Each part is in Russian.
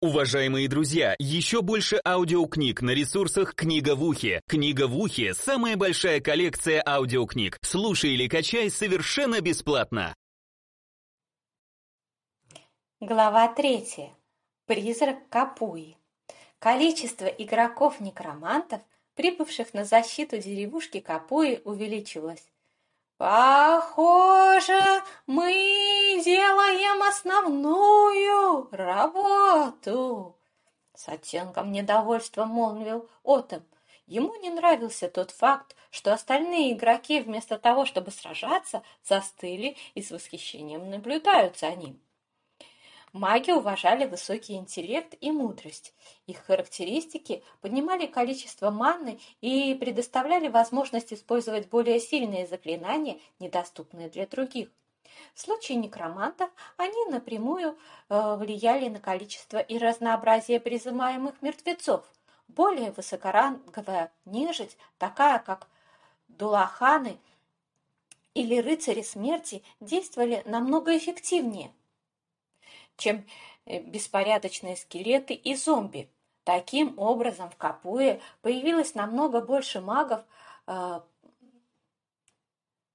Уважаемые друзья, еще больше аудиокниг на ресурсах «Книга в ухе». «Книга в ухе» — самая большая коллекция аудиокниг. Слушай или качай совершенно бесплатно. Глава третья. Призрак Капуи. Количество игроков-некромантов, прибывших на защиту деревушки Капуи, увеличилось. «Похоже, мы делаем основную работу!» С оттенком недовольства молвил Отом. Ему не нравился тот факт, что остальные игроки вместо того, чтобы сражаться, застыли и с восхищением наблюдают за ним. Маги уважали высокий интеллект и мудрость. Их характеристики поднимали количество маны и предоставляли возможность использовать более сильные заклинания, недоступные для других. В случае некромантов они напрямую э, влияли на количество и разнообразие призываемых мертвецов. Более высокоранговая нежить, такая как дулаханы или рыцари смерти, действовали намного эффективнее чем э, беспорядочные скелеты и зомби. Таким образом, в Капуе появилось намного больше магов, э,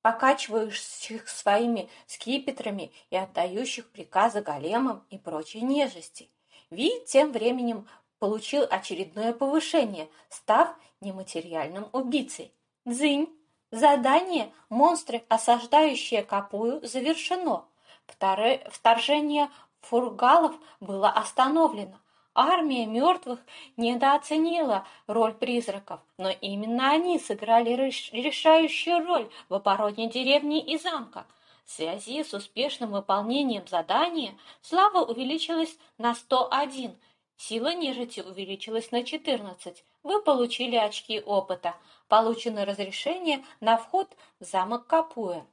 покачивающих своими скипетрами и отдающих приказы големам и прочей нежести. Вид тем временем получил очередное повышение, став нематериальным убийцей. Дзынь! Задание «Монстры, осаждающие Капую» завершено. Вторжение фургалов было остановлено. Армия мертвых недооценила роль призраков, но именно они сыграли решающую роль в обороне деревни и замка. В связи с успешным выполнением задания слава увеличилась на 101, сила нежити увеличилась на 14. Вы получили очки опыта. Получено разрешение на вход в замок Капуя.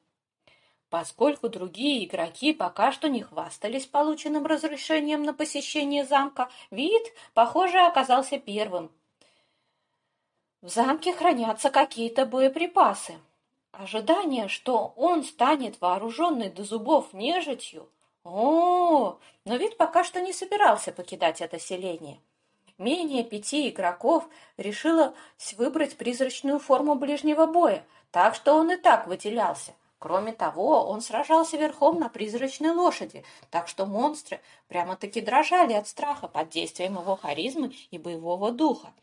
Поскольку другие игроки пока что не хвастались полученным разрешением на посещение замка, вид, похоже, оказался первым. В замке хранятся какие-то боеприпасы. Ожидание, что он станет вооруженный до зубов нежитью. О, но вид пока что не собирался покидать это селение. Менее пяти игроков решило выбрать призрачную форму ближнего боя, так что он и так выделялся. Кроме того, он сражался верхом на призрачной лошади, так что монстры прямо-таки дрожали от страха под действием его харизмы и боевого духа.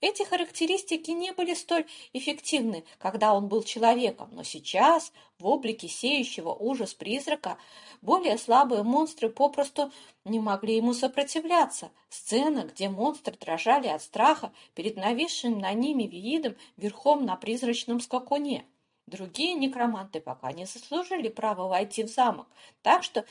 Эти характеристики не были столь эффективны, когда он был человеком, но сейчас, в облике сеющего ужас призрака, более слабые монстры попросту не могли ему сопротивляться. Сцена, где монстры дрожали от страха перед нависшим на ними видом верхом на призрачном скакуне. Другие некроманты пока не заслужили права войти в замок, так что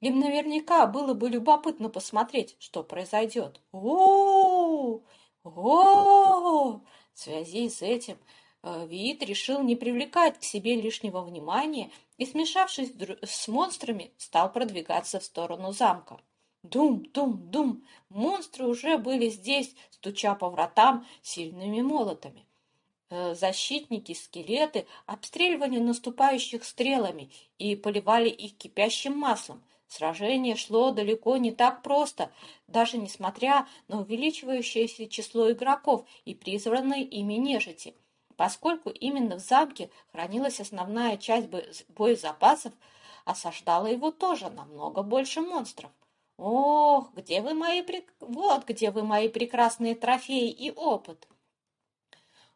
им наверняка было бы любопытно посмотреть, что произойдет. о о В связи с этим э, Виит решил не привлекать к себе лишнего внимания и, смешавшись с монстрами, стал продвигаться в сторону замка. Дум, дум, дум! Монстры уже были здесь, стуча по вратам сильными молотами. Э, защитники, скелеты обстреливали наступающих стрелами и поливали их кипящим маслом. Сражение шло далеко не так просто, даже несмотря на увеличивающееся число игроков и призванной ими нежити. Поскольку именно в замке хранилась основная часть боезапасов, осаждало его тоже намного больше монстров. Ох, где вы мои вот где вы мои прекрасные трофеи и опыт.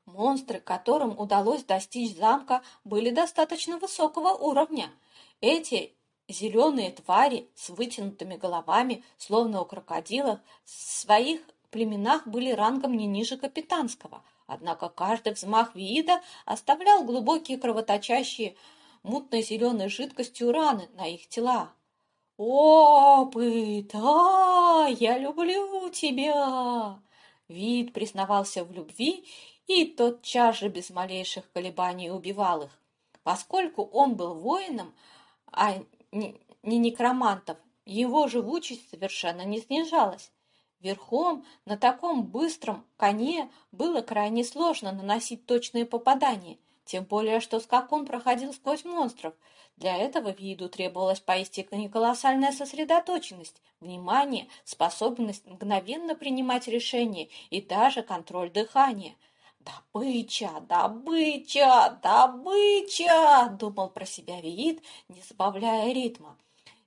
Монстры, которым удалось достичь замка, были достаточно высокого уровня. Эти зеленые твари с вытянутыми головами, словно у крокодилов, в своих племенах были рангом не ниже капитанского. Однако каждый взмах вида оставлял глубокие кровоточащие мутной зеленой жидкостью раны на их телах. «Опыт! А, я люблю тебя!» Вид признавался в любви и тотчас же без малейших колебаний убивал их. Поскольку он был воином, а не, не некромантов, его живучесть совершенно не снижалась. Верхом на таком быстром коне было крайне сложно наносить точные попадания, тем более что скакун проходил сквозь монстров, Для этого виду требовалась поистине колоссальная сосредоточенность, внимание, способность мгновенно принимать решения и даже контроль дыхания. «Добыча! Добыча! Добыча!» — думал про себя Виит, не забавляя ритма.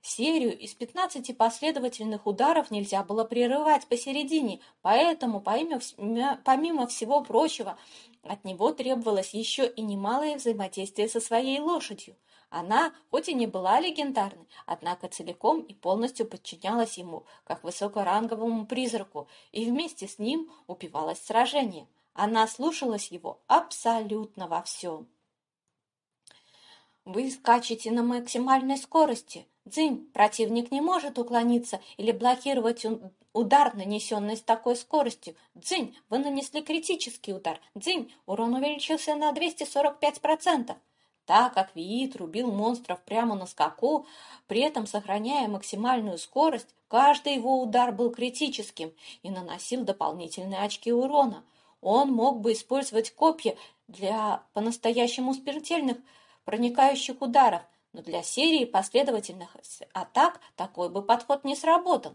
Серию из 15 последовательных ударов нельзя было прерывать посередине, поэтому, помимо всего прочего, от него требовалось еще и немалое взаимодействие со своей лошадью. Она, хоть и не была легендарной, однако целиком и полностью подчинялась ему, как высокоранговому призраку, и вместе с ним упивалась в сражение. Она слушалась его абсолютно во всем. Вы скачете на максимальной скорости. Дзынь, противник не может уклониться или блокировать удар, нанесенный с такой скоростью. Дзынь, вы нанесли критический удар. Дзынь, урон увеличился на 245%. Так как Виит рубил монстров прямо на скаку, при этом сохраняя максимальную скорость, каждый его удар был критическим и наносил дополнительные очки урона. Он мог бы использовать копья для по-настоящему смертельных проникающих ударов, но для серии последовательных атак такой бы подход не сработал.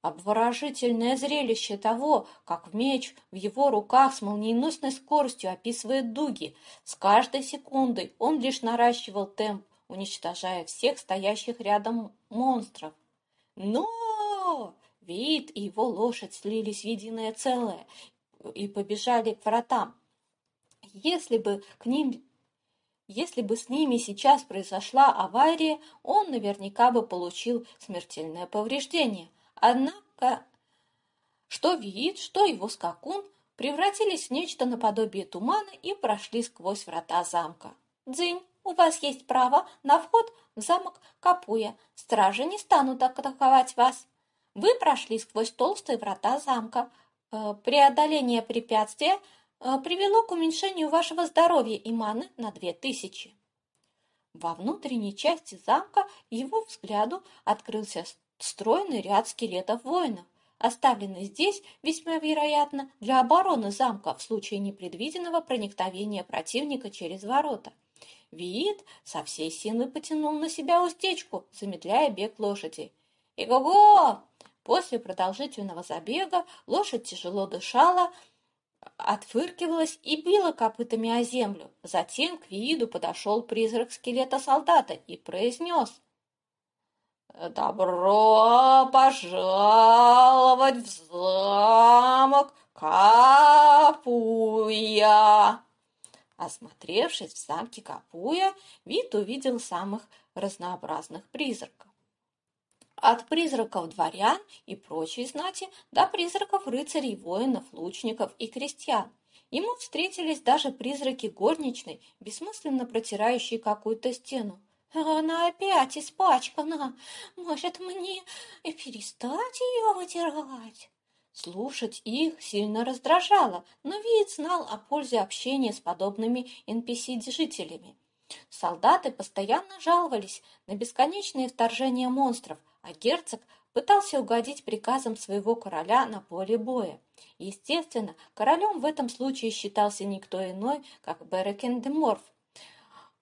Обворожительное зрелище того, как меч в его руках с молниеносной скоростью описывает дуги. С каждой секундой он лишь наращивал темп, уничтожая всех стоящих рядом монстров. Но Вид и его лошадь слились в единое целое и побежали к вратам. Если бы к ним если бы с ними сейчас произошла авария, он наверняка бы получил смертельное повреждение. Однако, что вид, что его скакун превратились в нечто наподобие тумана и прошли сквозь врата замка. «Дзынь, у вас есть право на вход в замок Капуя. Стражи не станут атаковать вас. Вы прошли сквозь толстые врата замка. Э, преодоление препятствия – Э, привело к уменьшению вашего здоровья и маны на две тысячи. Во внутренней части замка его взгляду открылся стройный ряд скелетов воинов, оставленный здесь, весьма вероятно, для обороны замка в случае непредвиденного проникновения противника через ворота. Виит со всей силы потянул на себя уздечку, замедляя бег лошади. «Иго-го!» После продолжительного забега лошадь тяжело дышала, отфыркивалась и била копытами о землю. Затем к виду подошел призрак скелета солдата и произнес «Добро пожаловать в замок Капуя!» Осмотревшись в замке Капуя, вид увидел самых разнообразных призраков. От призраков дворян и прочей знати до призраков рыцарей, воинов, лучников и крестьян. Ему встретились даже призраки горничной, бессмысленно протирающие какую-то стену. «Она опять испачкана. Может, мне перестать ее вытирать?» Слушать их сильно раздражало, но вид знал о пользе общения с подобными NPC-жителями. Солдаты постоянно жаловались на бесконечные вторжения монстров – а герцог пытался угодить приказам своего короля на поле боя. Естественно, королем в этом случае считался никто иной, как Берекен де Морф.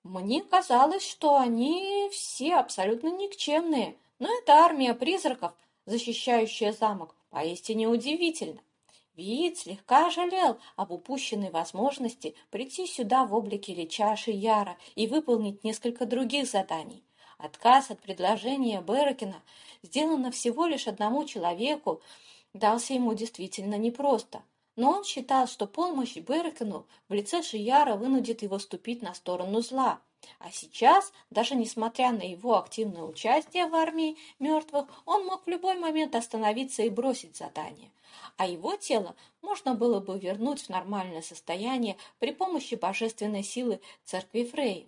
Мне казалось, что они все абсолютно никчемные, но эта армия призраков, защищающая замок, поистине удивительна. Виит слегка жалел об упущенной возможности прийти сюда в облике Лича Шияра и выполнить несколько других заданий. Отказ от предложения Беркина, сделано всего лишь одному человеку, дался ему действительно непросто. Но он считал, что помощь Беркину в лице Шияра вынудит его ступить на сторону зла. А сейчас, даже несмотря на его активное участие в армии мертвых, он мог в любой момент остановиться и бросить задание. А его тело можно было бы вернуть в нормальное состояние при помощи божественной силы церкви Фрей.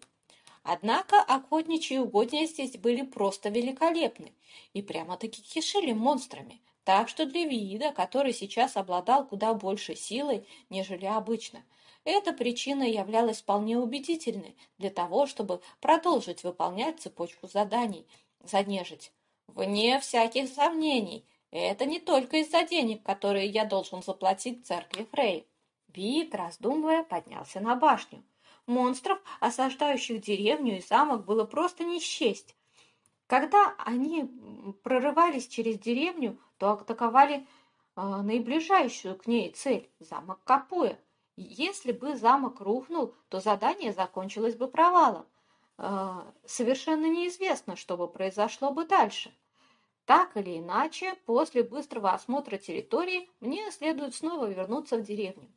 Однако охотничьи угодья здесь были просто великолепны и прямо-таки кишили монстрами, так что для Виида, который сейчас обладал куда большей силой, нежели обычно, эта причина являлась вполне убедительной для того, чтобы продолжить выполнять цепочку заданий за нежить. Вне всяких сомнений, это не только из-за денег, которые я должен заплатить церкви Фрей. Виит, раздумывая, поднялся на башню. Монстров, осаждающих деревню и замок, было просто не счесть. Когда они прорывались через деревню, то атаковали э, наиближайшую к ней цель – замок Капуя. Если бы замок рухнул, то задание закончилось бы провалом. Э, совершенно неизвестно, что бы произошло бы дальше. Так или иначе, после быстрого осмотра территории мне следует снова вернуться в деревню.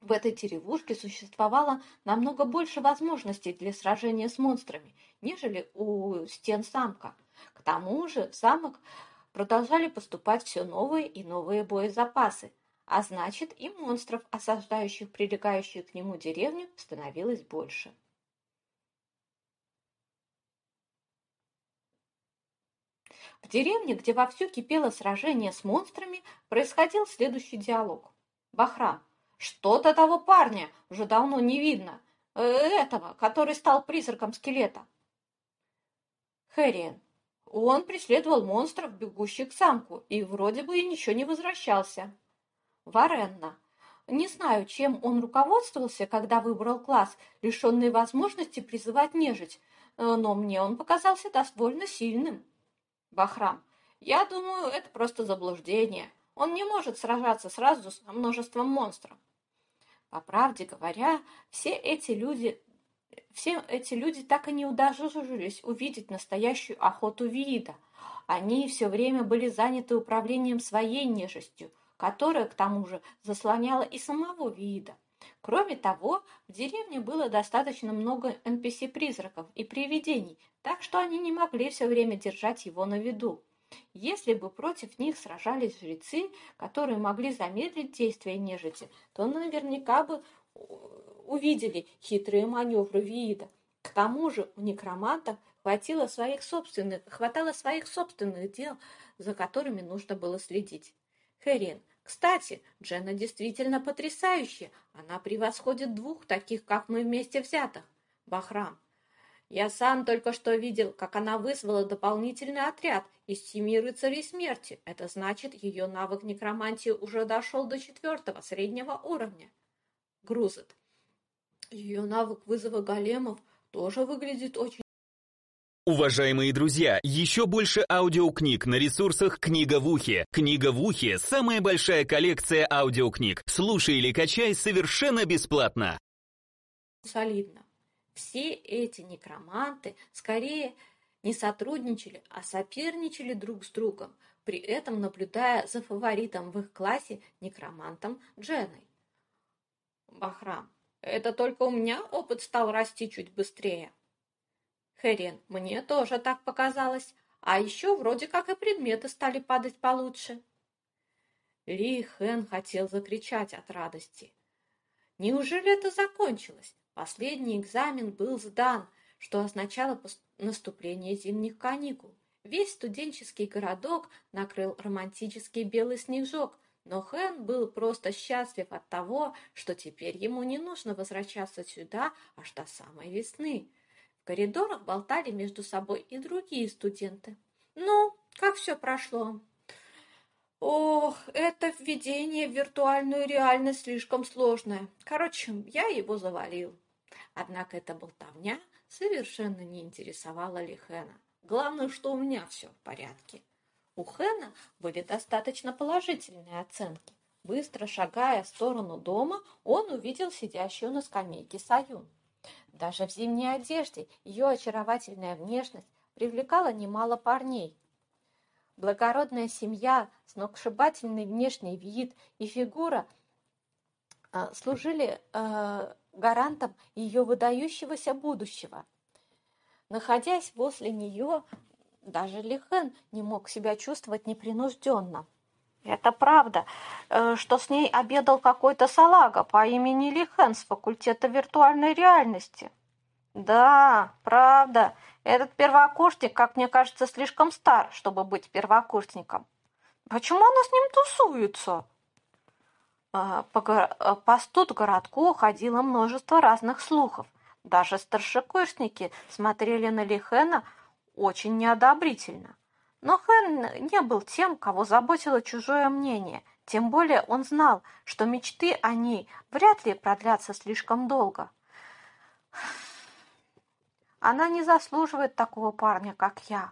В этой деревушке существовало намного больше возможностей для сражения с монстрами, нежели у стен замка. К тому же в замок продолжали поступать все новые и новые боезапасы, а значит и монстров, осаждающих прилегающую к нему деревню, становилось больше. В деревне, где вовсю кипело сражение с монстрами, происходил следующий диалог. Бахрам, что-то того парня уже давно не видно. Э, этого, который стал призраком скелета. Хэриен. Он преследовал монстров, бегущих к самку, и вроде бы и ничего не возвращался. Варенна. Не знаю, чем он руководствовался, когда выбрал класс, лишенный возможности призывать нежить, э, но мне он показался довольно сильным. Бахрам. Я думаю, это просто заблуждение. Он не может сражаться сразу с множеством монстров. По правде говоря, все эти люди, все эти люди так и не удожились увидеть настоящую охоту Виида. Они все время были заняты управлением своей нежестью, которая, к тому же, заслоняла и самого Виида. Кроме того, в деревне было достаточно много NPC-призраков и привидений, так что они не могли все время держать его на виду. Если бы против них сражались жрецы, которые могли замедлить действие нежити, то наверняка бы увидели хитрые маневры Виида. К тому же у некромантов хватило своих собственных, хватало своих собственных дел, за которыми нужно было следить. Херин, кстати, Дженна действительно потрясающая. Она превосходит двух таких, как мы вместе взятых. Бахрам, я сам только что видел, как она вызвала дополнительный отряд из семи рыцарей смерти. Это значит, ее навык некромантии уже дошел до четвертого, среднего уровня. Грузит. Ее навык вызова големов тоже выглядит очень... Уважаемые друзья, еще больше аудиокниг на ресурсах «Книга в ухе». «Книга в ухе» — самая большая коллекция аудиокниг. Слушай или качай совершенно бесплатно. Солидно. Все эти некроманты скорее не сотрудничали, а соперничали друг с другом, при этом наблюдая за фаворитом в их классе некромантом Дженой. Бахрам, это только у меня опыт стал расти чуть быстрее. Херен, мне тоже так показалось. А еще вроде как и предметы стали падать получше. Ли Хэн хотел закричать от радости. Неужели это закончилось? Последний экзамен был сдан, что означало наступление зимних каникул. Весь студенческий городок накрыл романтический белый снежок, но Хэн был просто счастлив от того, что теперь ему не нужно возвращаться сюда аж до самой весны. В коридорах болтали между собой и другие студенты. «Ну, как все прошло?» Ох, это введение в виртуальную реальность слишком сложное. Короче, я его завалил. Однако эта болтовня совершенно не интересовала ли Хэна. Главное, что у меня все в порядке. У Хэна были достаточно положительные оценки. Быстро шагая в сторону дома, он увидел сидящую на скамейке Саюн. Даже в зимней одежде ее очаровательная внешность привлекала немало парней. Благородная семья, сногсшибательный внешний вид и фигура а, служили а, гарантом ее выдающегося будущего. Находясь возле нее, даже Лихен не мог себя чувствовать непринужденно. Это правда, э, что с ней обедал какой-то салага по имени Лихен с факультета виртуальной реальности. Да, правда, этот первокурсник, как мне кажется, слишком стар, чтобы быть первокурсником. Почему она с ним тусуется? А, по, а, по студгородку ходило множество разных слухов. Даже старшекурсники смотрели на Лихена очень неодобрительно. Но Хэн не был тем, кого заботило чужое мнение, тем более он знал, что мечты о ней вряд ли продлятся слишком долго. Она не заслуживает такого парня, как я.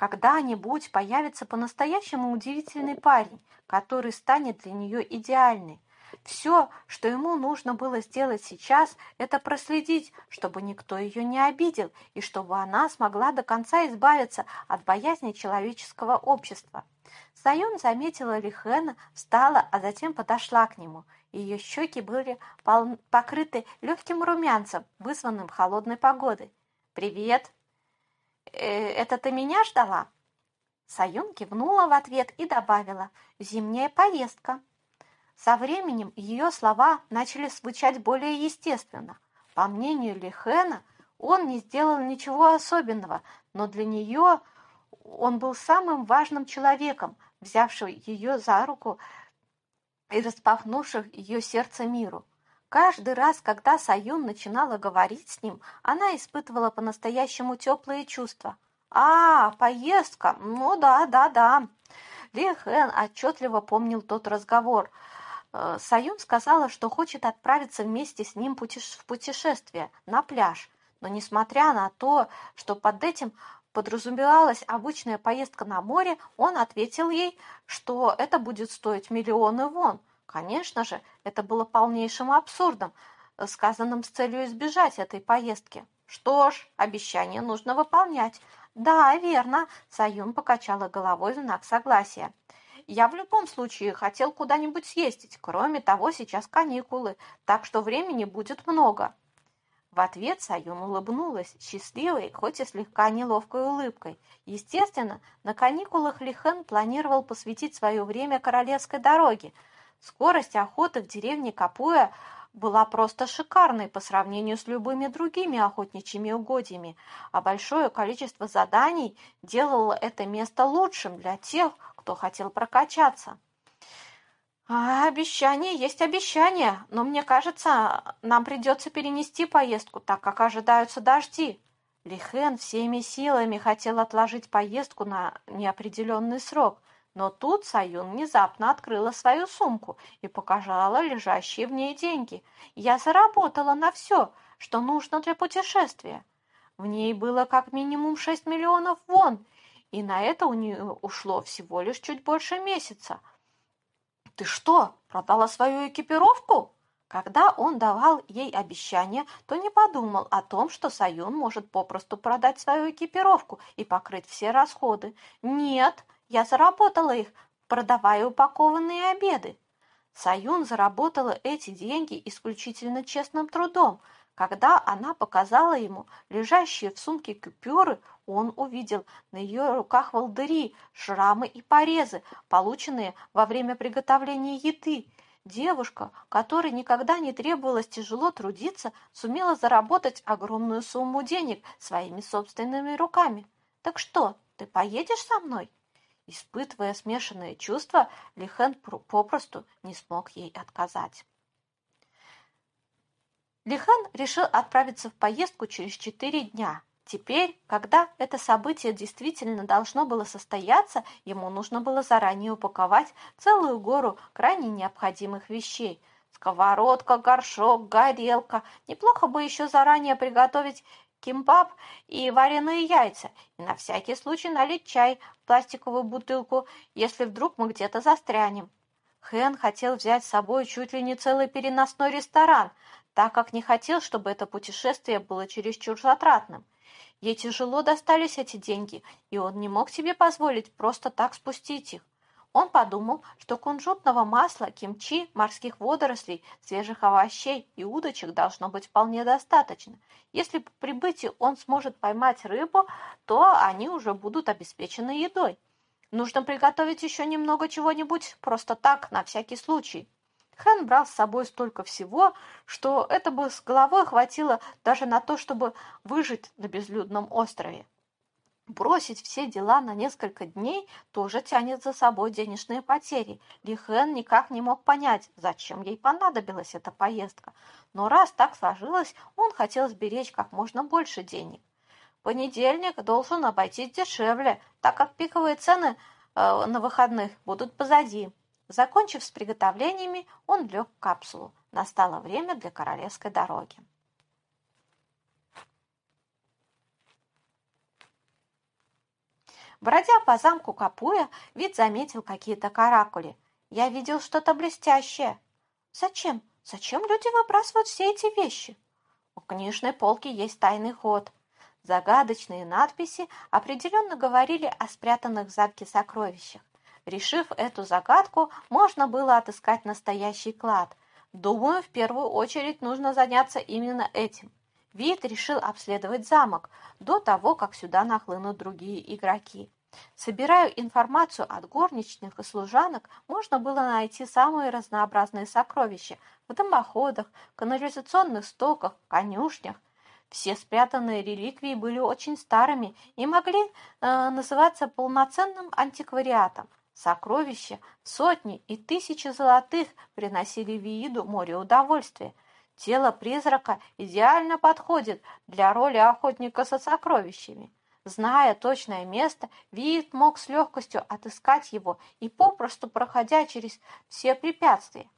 Когда-нибудь появится по-настоящему удивительный парень, который станет для нее идеальной. Все, что ему нужно было сделать сейчас, это проследить, чтобы никто ее не обидел и чтобы она смогла до конца избавиться от боязни человеческого общества. Саюн заметила Лихена, встала, а затем подошла к нему. Ее щеки были покрыты легким румянцем, вызванным холодной погодой. «Привет!» Э, «Это ты меня ждала?» Саюн кивнула в ответ и добавила «Зимняя поездка». Со временем ее слова начали звучать более естественно. По мнению Лихена, он не сделал ничего особенного, но для нее он был самым важным человеком, взявшим ее за руку и распахнувших ее сердце миру. Каждый раз, когда Саюн начинала говорить с ним, она испытывала по-настоящему теплые чувства. «А, поездка! Ну да, да, да!» Ли Хэн отчетливо помнил тот разговор. Э, Саюн сказала, что хочет отправиться вместе с ним в путешествие на пляж. Но несмотря на то, что под этим подразумевалась обычная поездка на море, он ответил ей, что это будет стоить миллионы вон. Конечно же, это было полнейшим абсурдом, э, сказанным с целью избежать этой поездки. Что ж, обещание нужно выполнять. Да, верно, Саюн покачала головой в знак согласия. Я в любом случае хотел куда-нибудь съездить. Кроме того, сейчас каникулы, так что времени будет много. В ответ Саюн улыбнулась, счастливой, хоть и слегка неловкой улыбкой. Естественно, на каникулах Лихэн планировал посвятить свое время королевской дороге. Скорость охоты в деревне Капуя была просто шикарной по сравнению с любыми другими охотничьими угодьями, а большое количество заданий делало это место лучшим для тех, кто хотел прокачаться. А обещание есть обещание, но мне кажется, нам придется перенести поездку, так как ожидаются дожди. Лихен всеми силами хотел отложить поездку на неопределенный срок, но тут Саюн внезапно открыла свою сумку и показала лежащие в ней деньги. Я заработала на все, что нужно для путешествия. В ней было как минимум 6 миллионов вон, и на это у нее ушло всего лишь чуть больше месяца. «Ты что, продала свою экипировку?» Когда он давал ей обещание, то не подумал о том, что Саюн может попросту продать свою экипировку и покрыть все расходы. «Нет, я заработала их, продавая упакованные обеды». Саюн заработала эти деньги исключительно честным трудом – когда она показала ему лежащие в сумке купюры, он увидел на ее руках волдыри, шрамы и порезы, полученные во время приготовления еды. Девушка, которой никогда не требовалось тяжело трудиться, сумела заработать огромную сумму денег своими собственными руками. «Так что, ты поедешь со мной?» Испытывая смешанные чувства, Лихен попросту не смог ей отказать. Лихан решил отправиться в поездку через четыре дня. Теперь, когда это событие действительно должно было состояться, ему нужно было заранее упаковать целую гору крайне необходимых вещей. Сковородка, горшок, горелка. Неплохо бы еще заранее приготовить кимбаб и вареные яйца, и на всякий случай налить чай в пластиковую бутылку, если вдруг мы где-то застрянем. Хэн хотел взять с собой чуть ли не целый переносной ресторан, так как не хотел, чтобы это путешествие было чересчур затратным. Ей тяжело достались эти деньги, и он не мог себе позволить просто так спустить их. Он подумал, что кунжутного масла, кимчи, морских водорослей, свежих овощей и удочек должно быть вполне достаточно. Если по прибытии он сможет поймать рыбу, то они уже будут обеспечены едой. Нужно приготовить еще немного чего-нибудь, просто так, на всякий случай. Хэн брал с собой столько всего, что это бы с головой хватило даже на то, чтобы выжить на безлюдном острове. Бросить все дела на несколько дней тоже тянет за собой денежные потери. Ли Хэн никак не мог понять, зачем ей понадобилась эта поездка. Но раз так сложилось, он хотел сберечь как можно больше денег. Понедельник должен обойтись дешевле, так как пиковые цены э, на выходных будут позади. Закончив с приготовлениями, он лег в капсулу. Настало время для королевской дороги. Бродя по замку Капуя, вид заметил какие-то каракули. Я видел что-то блестящее. Зачем? Зачем люди выбрасывают все эти вещи? У книжной полки есть тайный ход. Загадочные надписи определенно говорили о спрятанных в замке сокровищах. Решив эту загадку, можно было отыскать настоящий клад. Думаю, в первую очередь нужно заняться именно этим. Вид решил обследовать замок до того, как сюда нахлынут другие игроки. Собирая информацию от горничных и служанок, можно было найти самые разнообразные сокровища в дымоходах, канализационных стоках, конюшнях. Все спрятанные реликвии были очень старыми и могли э, называться полноценным антиквариатом. Сокровища, сотни и тысячи золотых приносили Вииду море удовольствия. Тело призрака идеально подходит для роли охотника со сокровищами. Зная точное место, Виит мог с легкостью отыскать его и попросту проходя через все препятствия.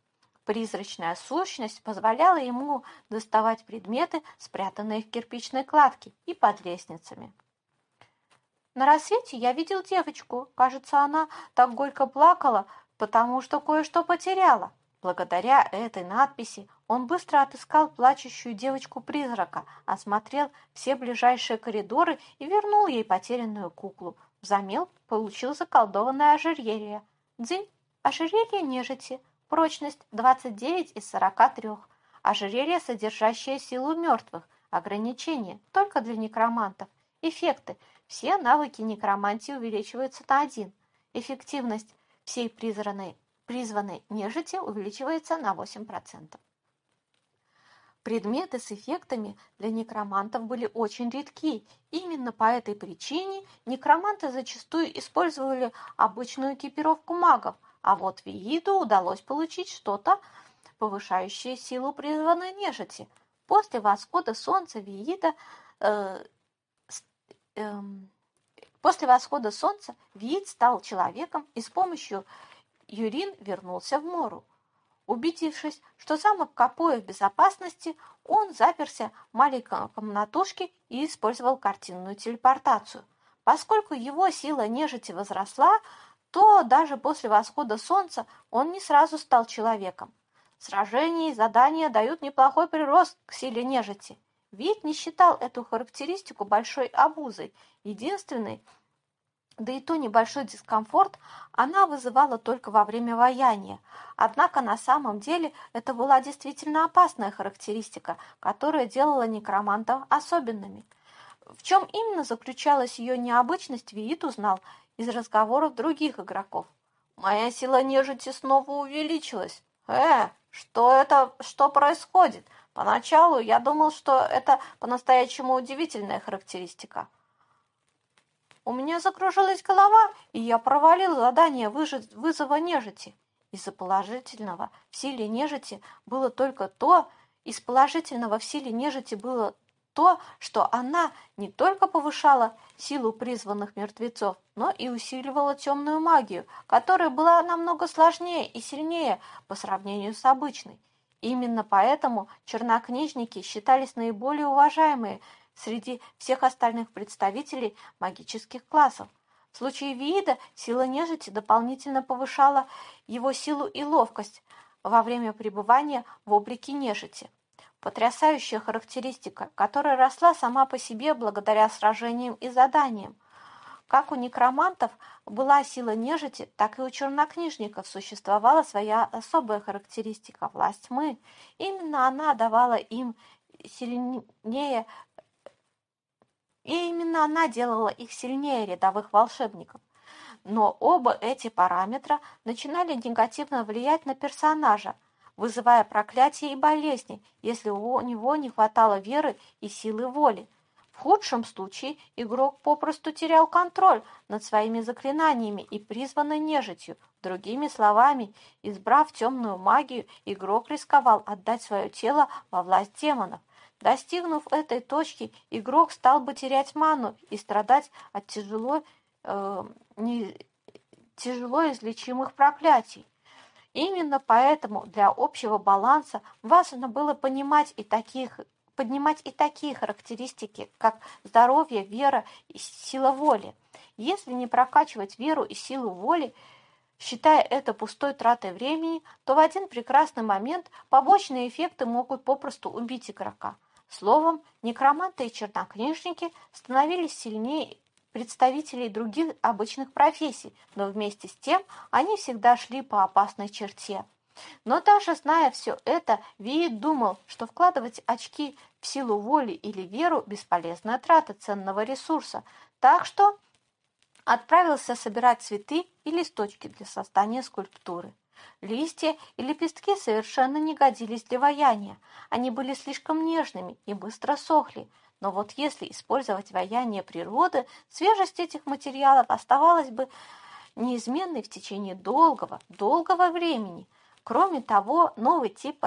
Призрачная сущность позволяла ему доставать предметы, спрятанные в кирпичной кладке и под лестницами. На рассвете я видел девочку. Кажется, она так горько плакала, потому что кое-что потеряла. Благодаря этой надписи он быстро отыскал плачущую девочку-призрака, осмотрел все ближайшие коридоры и вернул ей потерянную куклу. Взамен получил заколдованное ожерелье. Дзынь, ожерелье нежити, прочность 29 из 43. Ожерелье, содержащее силу мертвых, ограничения только для некромантов. Эффекты – все навыки некромантии увеличиваются на один. Эффективность всей призванной, призванной нежити увеличивается на 8%. Предметы с эффектами для некромантов были очень редки. Именно по этой причине некроманты зачастую использовали обычную экипировку магов, а вот Вииду удалось получить что-то, повышающее силу призванной нежити. После восхода солнца Виида э, эм, после восхода солнца Виит стал человеком и с помощью Юрин вернулся в Мору. Убедившись, что замок Капоя в безопасности, он заперся в маленькой комнатушке и использовал картинную телепортацию. Поскольку его сила нежити возросла, то даже после восхода солнца он не сразу стал человеком. Сражения и задания дают неплохой прирост к силе нежити. Вид не считал эту характеристику большой обузой. Единственный, да и то небольшой дискомфорт она вызывала только во время ваяния. Однако на самом деле это была действительно опасная характеристика, которая делала некромантов особенными. В чем именно заключалась ее необычность, Виит узнал из разговоров других игроков. «Моя сила нежити снова увеличилась. Э, что это, что происходит?» Поначалу я думал, что это по-настоящему удивительная характеристика. У меня закружилась голова, и я провалил задание вызова нежити. Из-за положительного в силе нежити было только то, из положительного в силе нежити было то, что она не только повышала силу призванных мертвецов, но и усиливала темную магию, которая была намного сложнее и сильнее по сравнению с обычной. Именно поэтому чернокнижники считались наиболее уважаемые среди всех остальных представителей магических классов. В случае вида сила нежити дополнительно повышала его силу и ловкость во время пребывания в облике нежити. Потрясающая характеристика, которая росла сама по себе благодаря сражениям и заданиям. Как у некромантов была сила нежити, так и у чернокнижников существовала своя особая характеристика – власть тьмы. Именно она давала им сильнее, и именно она делала их сильнее рядовых волшебников. Но оба эти параметра начинали негативно влиять на персонажа, вызывая проклятия и болезни, если у него не хватало веры и силы воли. В худшем случае игрок попросту терял контроль над своими заклинаниями и призванной нежитью. Другими словами, избрав темную магию, игрок рисковал отдать свое тело во власть демонов. Достигнув этой точки, игрок стал бы терять ману и страдать от тяжело, э, не, тяжело излечимых проклятий. Именно поэтому для общего баланса важно было понимать и таких поднимать и такие характеристики, как здоровье, вера и сила воли. Если не прокачивать веру и силу воли, считая это пустой тратой времени, то в один прекрасный момент побочные эффекты могут попросту убить игрока. Словом, некроманты и чернокнижники становились сильнее представителей других обычных профессий, но вместе с тем они всегда шли по опасной черте. Но даже зная все это, Виит думал, что вкладывать очки в силу воли или веру – бесполезная трата ценного ресурса, так что отправился собирать цветы и листочки для создания скульптуры. Листья и лепестки совершенно не годились для ваяния, они были слишком нежными и быстро сохли, но вот если использовать ваяние природы, свежесть этих материалов оставалась бы неизменной в течение долгого, долгого времени. Кроме того, новый тип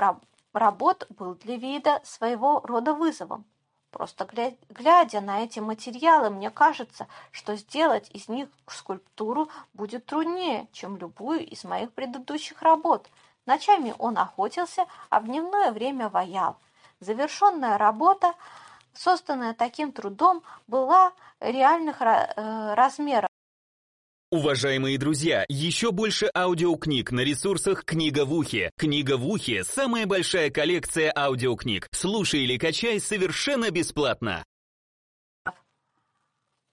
работ был для вида своего рода вызовом. Просто глядя на эти материалы, мне кажется, что сделать из них скульптуру будет труднее, чем любую из моих предыдущих работ. Ночами он охотился, а в дневное время ваял. Завершенная работа – созданная таким трудом, была реальных э, размеров. Уважаемые друзья, еще больше аудиокниг на ресурсах «Книга в ухе». «Книга в ухе» — самая большая коллекция аудиокниг. Слушай или качай совершенно бесплатно.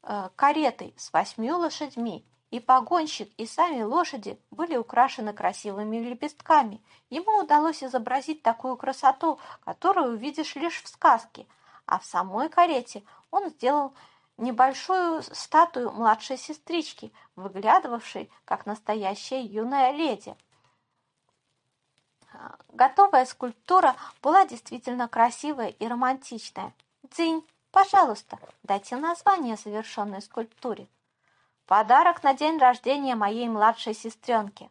Э, каретой с восьмью лошадьми, и погонщик, и сами лошади были украшены красивыми лепестками. Ему удалось изобразить такую красоту, которую увидишь лишь в сказке — а в самой карете он сделал небольшую статую младшей сестрички, выглядывавшей как настоящая юная леди. Готовая скульптура была действительно красивая и романтичная. Дзинь, пожалуйста, дайте название завершенной скульптуре. Подарок на день рождения моей младшей сестренки.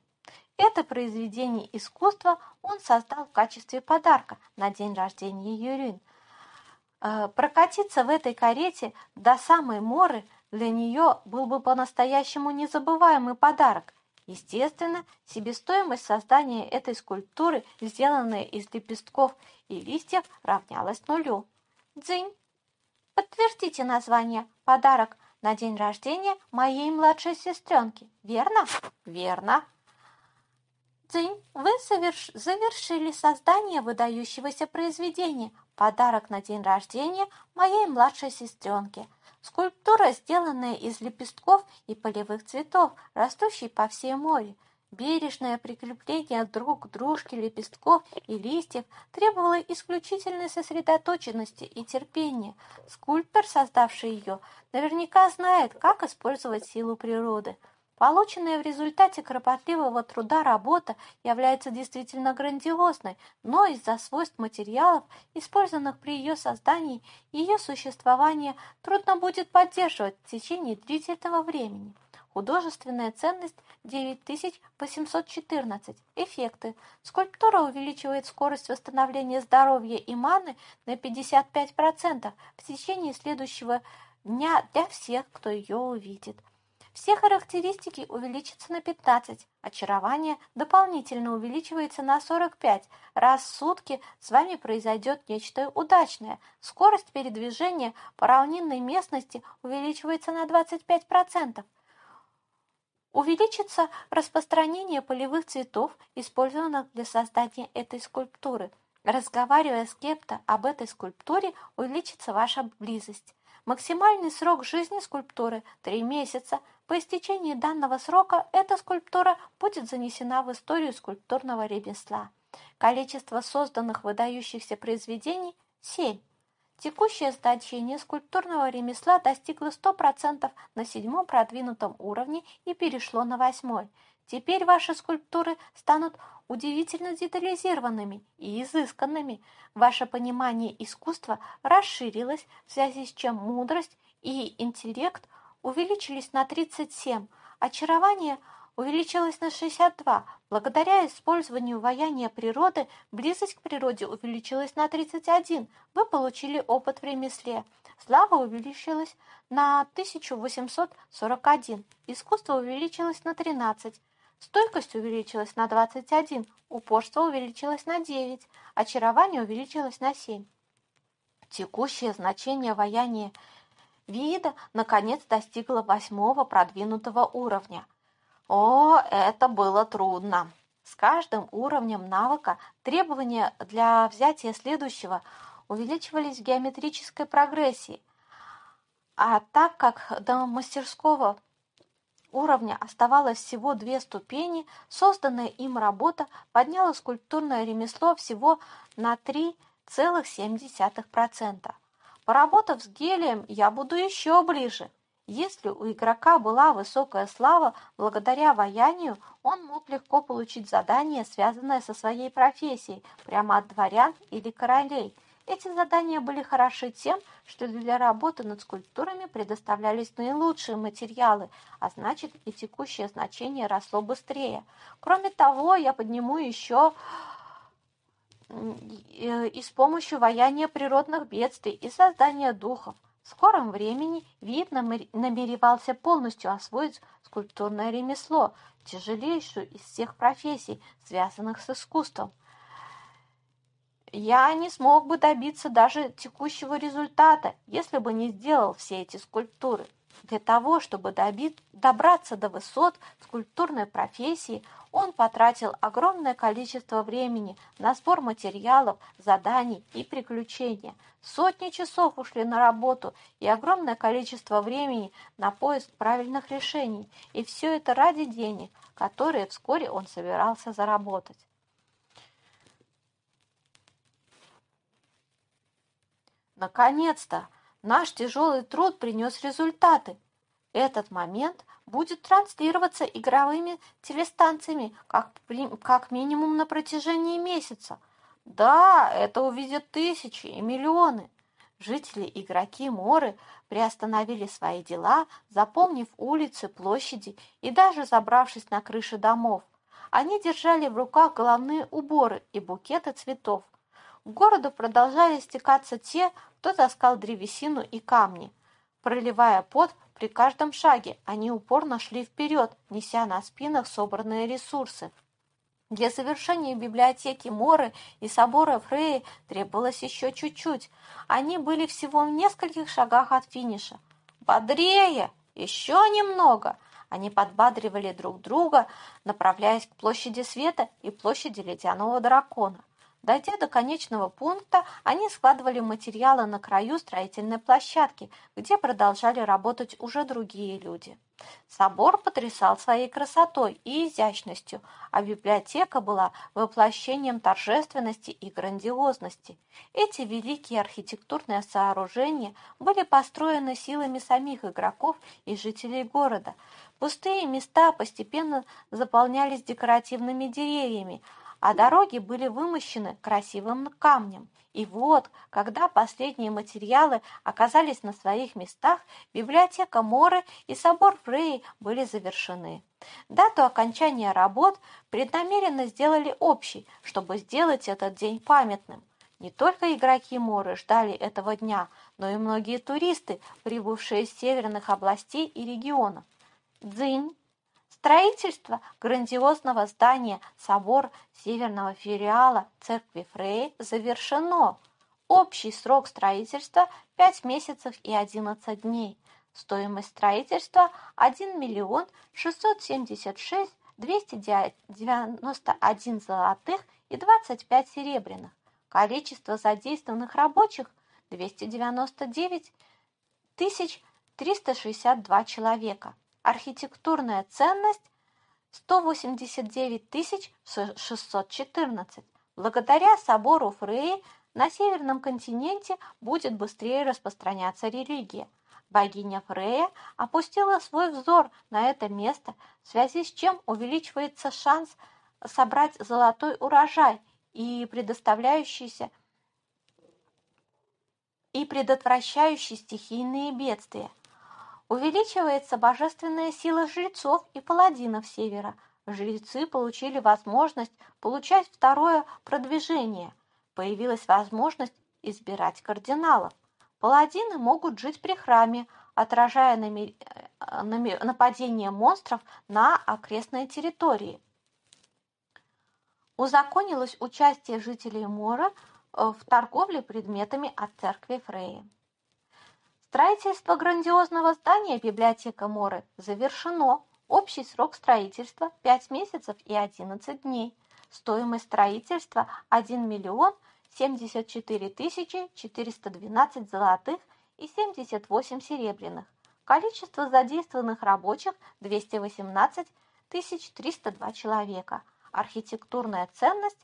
Это произведение искусства он создал в качестве подарка на день рождения Юрин – прокатиться в этой карете до самой Моры для нее был бы по-настоящему незабываемый подарок. Естественно, себестоимость создания этой скульптуры, сделанной из лепестков и листьев, равнялась нулю. Дзынь. Подтвердите название «Подарок на день рождения моей младшей сестренки». Верно? Верно. Дзынь, вы соверш... завершили создание выдающегося произведения Подарок на день рождения моей младшей сестренке. Скульптура, сделанная из лепестков и полевых цветов, растущей по всей море. Бережное прикрепление друг к дружке лепестков и листьев требовало исключительной сосредоточенности и терпения. Скульптор, создавший ее, наверняка знает, как использовать силу природы – Полученная в результате кропотливого труда работа является действительно грандиозной, но из-за свойств материалов, использованных при ее создании, ее существование трудно будет поддерживать в течение длительного времени. Художественная ценность 9814. Эффекты. Скульптура увеличивает скорость восстановления здоровья и маны на 55% в течение следующего дня для всех, кто ее увидит. Все характеристики увеличатся на 15, очарование дополнительно увеличивается на 45. Раз в сутки с вами произойдет нечто удачное. Скорость передвижения по равнинной местности увеличивается на 25%. Увеличится распространение полевых цветов, использованных для создания этой скульптуры. Разговаривая с кем-то об этой скульптуре, увеличится ваша близость. Максимальный срок жизни скульптуры – 3 месяца. По истечении данного срока эта скульптура будет занесена в историю скульптурного ремесла. Количество созданных выдающихся произведений – 7. Текущее значение скульптурного ремесла достигло 100% на седьмом продвинутом уровне и перешло на восьмой. Теперь ваши скульптуры станут удивительно детализированными и изысканными. Ваше понимание искусства расширилось, в связи с чем мудрость и интеллект увеличились на 37, очарование увеличилось на 62. Благодаря использованию ваяния природы, близость к природе увеличилась на 31. Вы получили опыт в ремесле. Слава увеличилась на 1841. Искусство увеличилось на 13. Стойкость увеличилась на 21, упорство увеличилось на 9, очарование увеличилось на 7. Текущее значение ваяния Вида, наконец, достигла восьмого продвинутого уровня. О, это было трудно. С каждым уровнем навыка требования для взятия следующего увеличивались в геометрической прогрессии. А так как до мастерского уровня оставалось всего две ступени, созданная им работа подняла скульптурное ремесло всего на 3,7%. Поработав с гелием, я буду еще ближе. Если у игрока была высокая слава, благодаря ваянию он мог легко получить задание, связанное со своей профессией, прямо от дворян или королей – эти задания были хороши тем, что для работы над скульптурами предоставлялись наилучшие материалы, а значит и текущее значение росло быстрее. Кроме того, я подниму еще и с помощью ваяния природных бедствий и создания духов. В скором времени вид намеревался полностью освоить скульптурное ремесло, тяжелейшую из всех профессий, связанных с искусством я не смог бы добиться даже текущего результата, если бы не сделал все эти скульптуры. Для того, чтобы добраться до высот скульптурной профессии, он потратил огромное количество времени на сбор материалов, заданий и приключения. Сотни часов ушли на работу и огромное количество времени на поиск правильных решений. И все это ради денег, которые вскоре он собирался заработать. Наконец-то наш тяжелый труд принес результаты. Этот момент будет транслироваться игровыми телестанциями как, как минимум на протяжении месяца. Да, это увидят тысячи и миллионы. Жители-игроки Моры приостановили свои дела, заполнив улицы, площади и даже забравшись на крыши домов. Они держали в руках головные уборы и букеты цветов. К городу продолжали стекаться те, кто таскал древесину и камни. Проливая пот при каждом шаге, они упорно шли вперед, неся на спинах собранные ресурсы. Для завершения библиотеки Моры и собора Фреи требовалось еще чуть-чуть. Они были всего в нескольких шагах от финиша. «Бодрее! Еще немного!» Они подбадривали друг друга, направляясь к площади света и площади ледяного дракона. Дойдя до конечного пункта, они складывали материалы на краю строительной площадки, где продолжали работать уже другие люди. Собор потрясал своей красотой и изящностью, а библиотека была воплощением торжественности и грандиозности. Эти великие архитектурные сооружения были построены силами самих игроков и жителей города. Пустые места постепенно заполнялись декоративными деревьями, а дороги были вымощены красивым камнем. И вот, когда последние материалы оказались на своих местах, библиотека Моры и собор Фреи были завершены. Дату окончания работ преднамеренно сделали общей, чтобы сделать этот день памятным. Не только игроки Моры ждали этого дня, но и многие туристы, прибывшие из северных областей и регионов. Дзынь, Строительство грандиозного здания собор Северного филиала церкви Фрей завершено. Общий срок строительства 5 месяцев и 11 дней. Стоимость строительства 1 миллион 676 291 золотых и 25 серебряных. Количество задействованных рабочих 299 362 человека. Архитектурная ценность 189 614. Благодаря собору Фреи на Северном континенте будет быстрее распространяться религия. Богиня Фрея опустила свой взор на это место, в связи с чем увеличивается шанс собрать золотой урожай и предоставляющийся и предотвращающий стихийные бедствия – Увеличивается божественная сила жрецов и паладинов Севера. Жрецы получили возможность получать второе продвижение. Появилась возможность избирать кардиналов. Паладины могут жить при храме, отражая нападение монстров на окрестные территории. Узаконилось участие жителей Мора в торговле предметами от церкви Фреи. Строительство грандиозного здания библиотека Моры завершено. Общий срок строительства 5 месяцев и 11 дней. Стоимость строительства 1 миллион 74 тысячи 412 золотых и 78 серебряных. Количество задействованных рабочих 218 302 человека. Архитектурная ценность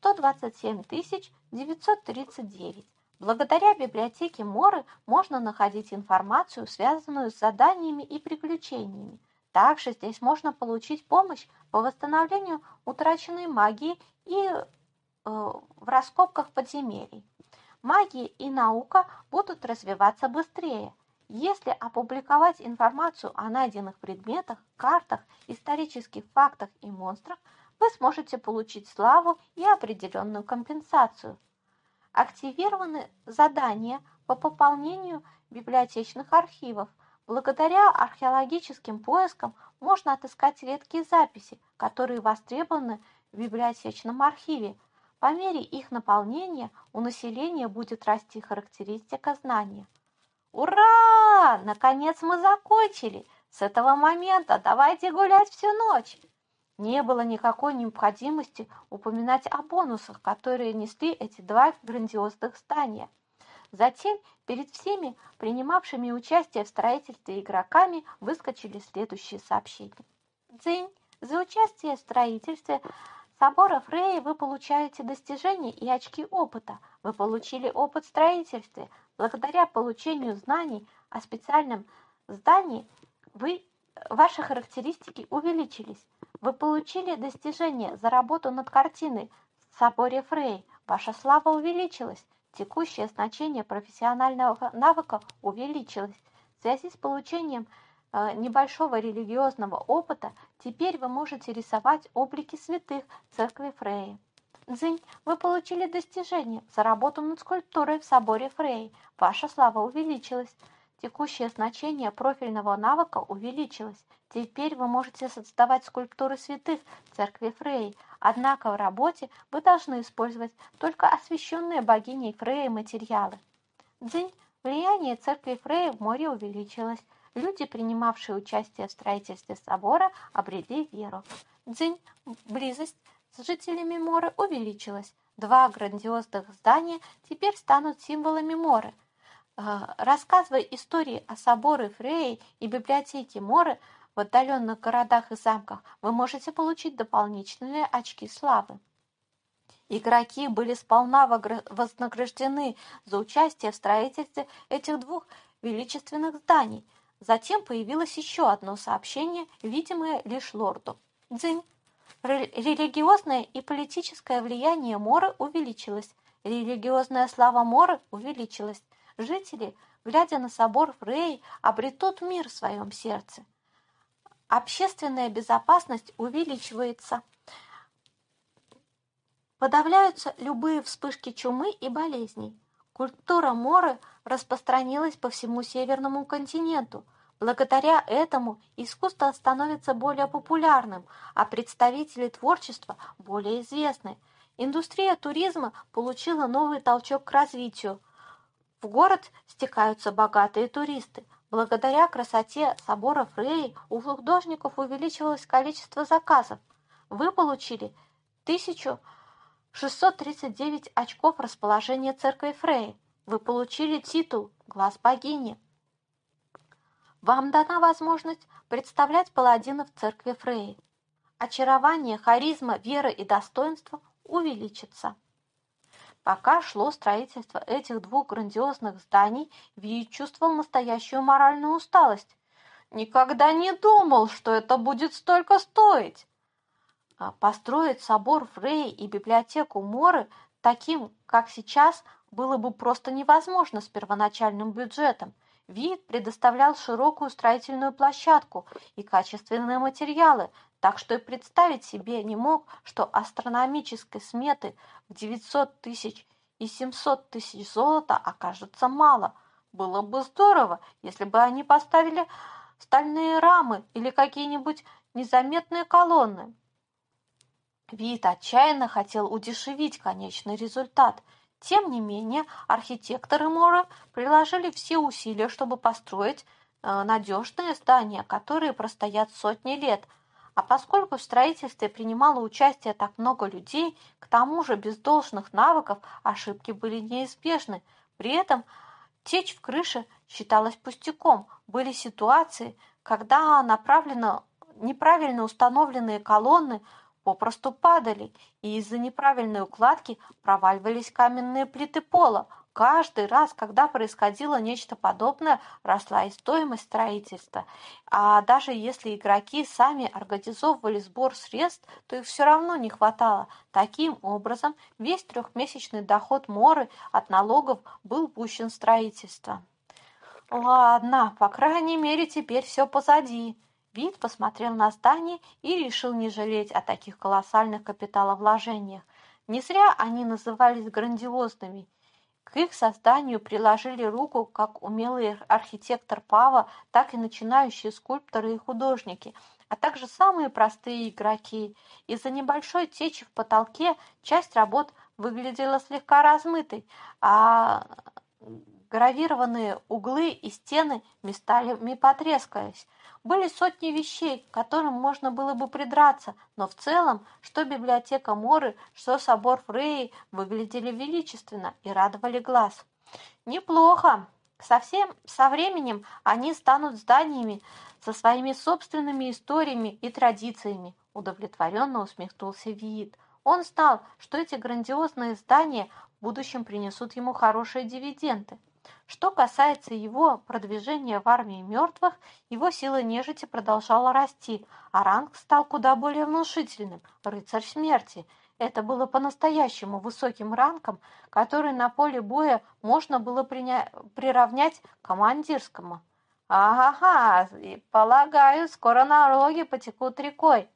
127 939. Благодаря библиотеке Моры можно находить информацию, связанную с заданиями и приключениями. Также здесь можно получить помощь по восстановлению утраченной магии и э, в раскопках подземелий. Магия и наука будут развиваться быстрее. Если опубликовать информацию о найденных предметах, картах, исторических фактах и монстрах, вы сможете получить славу и определенную компенсацию. Активированы задания по пополнению библиотечных архивов. Благодаря археологическим поискам можно отыскать редкие записи, которые востребованы в библиотечном архиве. По мере их наполнения у населения будет расти характеристика знания. Ура! Наконец мы закончили! С этого момента давайте гулять всю ночь! Не было никакой необходимости упоминать о бонусах, которые несли эти два грандиозных здания. Затем перед всеми принимавшими участие в строительстве игроками выскочили следующие сообщения. Дзынь, за участие в строительстве собора Фреи вы получаете достижения и очки опыта. Вы получили опыт в строительстве. Благодаря получению знаний о специальном здании вы, ваши характеристики увеличились. Вы получили достижение за работу над картиной в соборе Фрей. Ваша слава увеличилась. Текущее значение профессионального навыка увеличилось. В связи с получением э, небольшого религиозного опыта, теперь вы можете рисовать облики святых церкви Фреи. Дзынь, вы получили достижение за работу над скульптурой в соборе Фрей. Ваша слава увеличилась. Текущее значение профильного навыка увеличилось. Теперь вы можете создавать скульптуры святых церкви Фрей. Однако в работе вы должны использовать только освященные богиней Фрей материалы. Дзынь, влияние церкви Фрей в море увеличилось. Люди, принимавшие участие в строительстве собора, обрели веру. Дзынь, близость с жителями Моры увеличилась. Два грандиозных здания теперь станут символами Моры. А, рассказывая истории о соборе Фреи и библиотеке Моры в отдаленных городах и замках, вы можете получить дополнительные очки славы. Игроки были сполна вознаграждены за участие в строительстве этих двух величественных зданий. Затем появилось еще одно сообщение, видимое лишь лорду. Дзынь. Религиозное и политическое влияние Моры увеличилось. Религиозная слава Моры увеличилась. Жители, глядя на собор Фрей, обретут мир в своем сердце. Общественная безопасность увеличивается. Подавляются любые вспышки чумы и болезней. Культура Моры распространилась по всему северному континенту – Благодаря этому искусство становится более популярным, а представители творчества более известны. Индустрия туризма получила новый толчок к развитию. В город стекаются богатые туристы. Благодаря красоте собора Фреи у художников увеличилось количество заказов. Вы получили 1639 очков расположения церкви Фреи. Вы получили титул «Глаз богини». Вам дана возможность представлять паладинов церкви Фреи. Очарование, харизма, вера и достоинство увеличится. Пока шло строительство этих двух грандиозных зданий, Ви чувствовал настоящую моральную усталость. Никогда не думал, что это будет столько стоить. А построить собор Фреи и библиотеку Моры таким, как сейчас, было бы просто невозможно с первоначальным бюджетом – Вид предоставлял широкую строительную площадку и качественные материалы, так что и представить себе не мог, что астрономической сметы в 900 тысяч и 700 тысяч золота окажется мало. Было бы здорово, если бы они поставили стальные рамы или какие-нибудь незаметные колонны. Вид отчаянно хотел удешевить конечный результат. Тем не менее, архитекторы Мора приложили все усилия, чтобы построить э, надежные здания, которые простоят сотни лет. А поскольку в строительстве принимало участие так много людей, к тому же без должных навыков ошибки были неизбежны. При этом течь в крыше считалась пустяком. Были ситуации, когда направлено, неправильно установленные колонны попросту падали, и из-за неправильной укладки проваливались каменные плиты пола. Каждый раз, когда происходило нечто подобное, росла и стоимость строительства. А даже если игроки сами организовывали сбор средств, то их все равно не хватало. Таким образом, весь трехмесячный доход Моры от налогов был пущен строительство. Ладно, по крайней мере, теперь все позади. Вид посмотрел на здание и решил не жалеть о таких колоссальных капиталовложениях. Не зря они назывались грандиозными. К их созданию приложили руку как умелый архитектор Пава, так и начинающие скульпторы и художники, а также самые простые игроки. Из-за небольшой течи в потолке часть работ выглядела слегка размытой, а Гравированные углы и стены местами потрескались. Были сотни вещей, к которым можно было бы придраться, но в целом, что библиотека Моры, что собор Фреи выглядели величественно и радовали глаз. Неплохо. Совсем со временем они станут зданиями со своими собственными историями и традициями, удовлетворенно усмехнулся Виит. Он знал, что эти грандиозные здания в будущем принесут ему хорошие дивиденды. Что касается его продвижения в армии мертвых, его сила нежити продолжала расти, а ранг стал куда более внушительным – рыцарь смерти. Это было по-настоящему высоким рангом, который на поле боя можно было приравнять к командирскому. «Ага, полагаю, скоро налоги потекут рекой».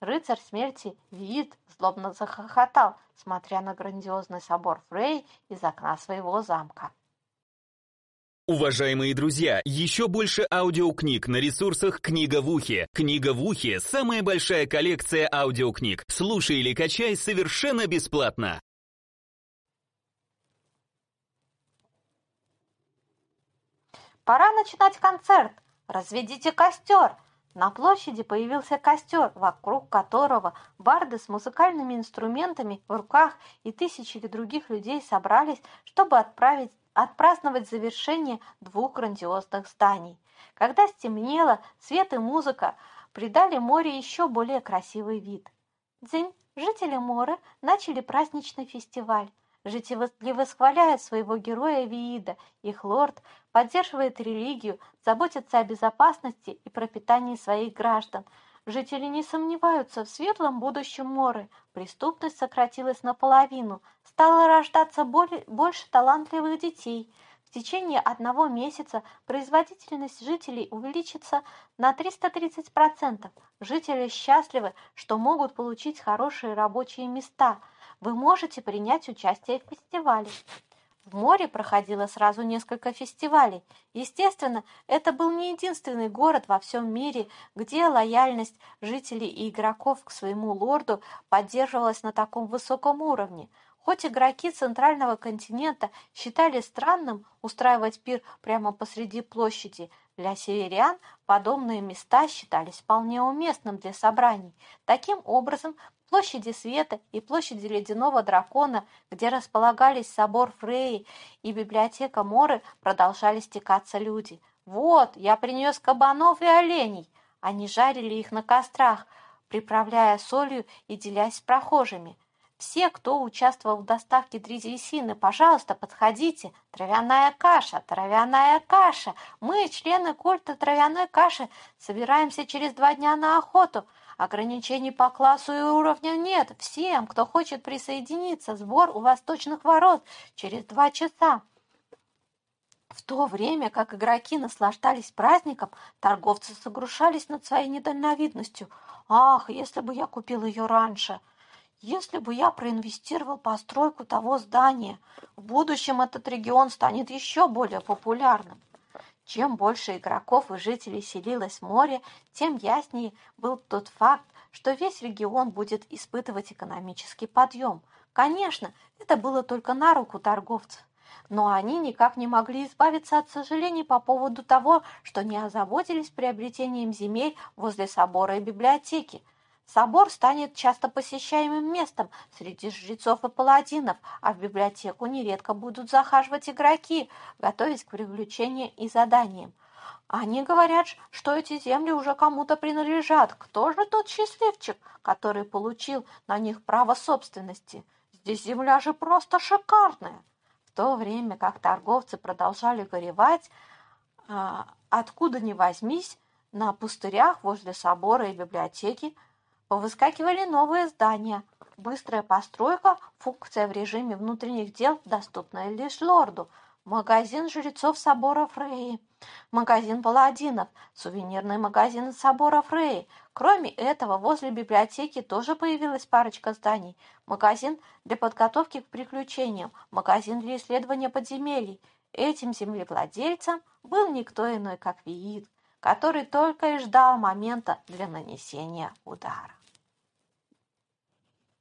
Рыцарь смерти вид злобно захохотал, смотря на грандиозный собор Фрей из окна своего замка. Уважаемые друзья, еще больше аудиокниг на ресурсах «Книга в ухе». «Книга в ухе» — самая большая коллекция аудиокниг. Слушай или качай совершенно бесплатно. Пора начинать концерт. Разведите костер. На площади появился костер, вокруг которого барды с музыкальными инструментами в руках и тысячи других людей собрались, чтобы отправить отпраздновать завершение двух грандиозных зданий. Когда стемнело, свет и музыка придали море еще более красивый вид. День жители Моры начали праздничный фестиваль. Жители восхваляют своего героя Виида, их лорд поддерживает религию, заботится о безопасности и пропитании своих граждан – Жители не сомневаются в светлом будущем Моры. Преступность сократилась наполовину. Стало рождаться больше талантливых детей. В течение одного месяца производительность жителей увеличится на 330%. Жители счастливы, что могут получить хорошие рабочие места. Вы можете принять участие в фестивале. В море проходило сразу несколько фестивалей. Естественно, это был не единственный город во всем мире, где лояльность жителей и игроков к своему лорду поддерживалась на таком высоком уровне. Хоть игроки Центрального континента считали странным устраивать пир прямо посреди площади, для северян подобные места считались вполне уместным для собраний. Таким образом, площади Света и площади Ледяного Дракона, где располагались собор Фреи и библиотека Моры, продолжали стекаться люди. «Вот, я принес кабанов и оленей!» Они жарили их на кострах, приправляя солью и делясь с прохожими. Все, кто участвовал в доставке дрезесины, пожалуйста, подходите. Травяная каша, травяная каша. Мы, члены культа травяной каши, собираемся через два дня на охоту. Ограничений по классу и уровню нет. Всем, кто хочет присоединиться, сбор у восточных ворот через два часа. В то время, как игроки наслаждались праздником, торговцы согрушались над своей недальновидностью. «Ах, если бы я купил ее раньше!» Если бы я проинвестировал постройку того здания, в будущем этот регион станет еще более популярным. Чем больше игроков и жителей селилось море, тем яснее был тот факт, что весь регион будет испытывать экономический подъем. Конечно, это было только на руку торговцев. Но они никак не могли избавиться от сожалений по поводу того, что не озаботились приобретением земель возле собора и библиотеки. Собор станет часто посещаемым местом среди жрецов и паладинов, а в библиотеку нередко будут захаживать игроки, готовясь к приключениям и заданиям. Они говорят, что эти земли уже кому-то принадлежат. Кто же тот счастливчик, который получил на них право собственности? Здесь земля же просто шикарная. В то время как торговцы продолжали горевать, а, откуда ни возьмись, на пустырях возле собора и библиотеки повыскакивали новые здания. Быстрая постройка, функция в режиме внутренних дел, доступная лишь лорду – магазин жрецов собора Фреи, магазин паладинов, сувенирный магазин собора Фреи. Кроме этого, возле библиотеки тоже появилась парочка зданий. Магазин для подготовки к приключениям, магазин для исследования подземелий. Этим землевладельцем был никто иной, как Виит, который только и ждал момента для нанесения удара.